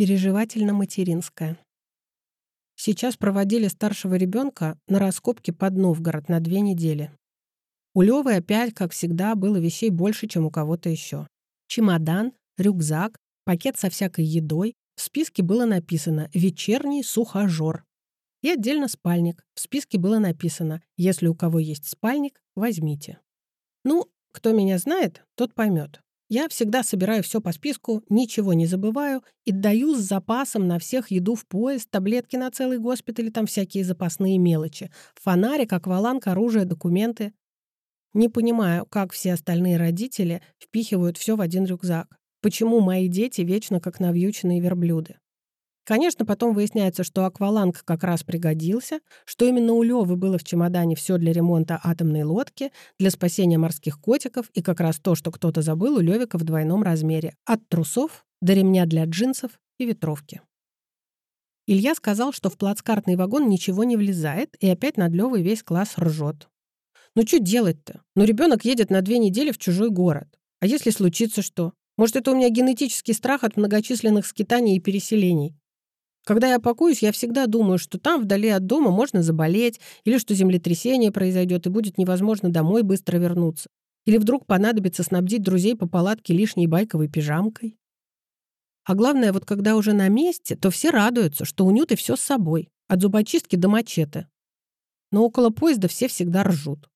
Переживательно-материнская. Сейчас проводили старшего ребенка на раскопки под Новгород на две недели. У Лёвы опять, как всегда, было вещей больше, чем у кого-то еще. Чемодан, рюкзак, пакет со всякой едой. В списке было написано «Вечерний сухожор». И отдельно спальник. В списке было написано «Если у кого есть спальник, возьмите». Ну, кто меня знает, тот поймет. Я всегда собираю все по списку, ничего не забываю и даю с запасом на всех еду в поезд, таблетки на целый госпиталь и там всякие запасные мелочи. Фонарик, акваланг, оружие, документы. Не понимаю, как все остальные родители впихивают все в один рюкзак. Почему мои дети вечно как навьюченные верблюды? Конечно, потом выясняется, что акваланг как раз пригодился, что именно у Лёвы было в чемодане все для ремонта атомной лодки, для спасения морских котиков и как раз то, что кто-то забыл у Лёвика в двойном размере, от трусов до ремня для джинсов и ветровки. Илья сказал, что в плацкартный вагон ничего не влезает, и опять над Лёвой весь класс ржет. Ну что делать-то? Ну ребенок едет на две недели в чужой город. А если случится что? Может, это у меня генетический страх от многочисленных скитаний и переселений? Когда я пакуюсь, я всегда думаю, что там, вдали от дома, можно заболеть, или что землетрясение произойдет и будет невозможно домой быстро вернуться. Или вдруг понадобится снабдить друзей по палатке лишней байковой пижамкой. А главное, вот когда уже на месте, то все радуются, что у Нюты все с собой, от зубочистки до мачете. Но около поезда все всегда ржут.